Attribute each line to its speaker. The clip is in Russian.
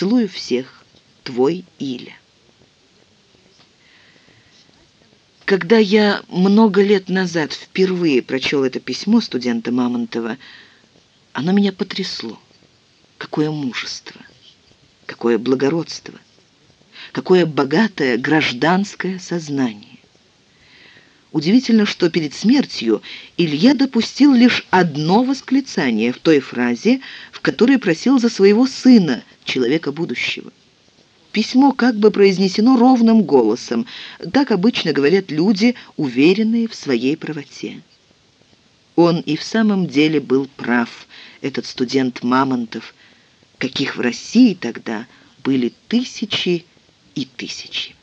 Speaker 1: Целую всех. Твой Иля. Когда я много лет назад впервые прочел это письмо студента Мамонтова, оно меня потрясло. Какое мужество, какое благородство, какое богатое гражданское сознание. Удивительно, что перед смертью Илья допустил лишь одно восклицание в той фразе, в которой просил за своего сына, человека будущего. Письмо как бы произнесено ровным голосом. Так обычно говорят люди, уверенные в своей правоте. Он и в самом деле был прав, этот студент Мамонтов, каких в России тогда были тысячи и тысячи.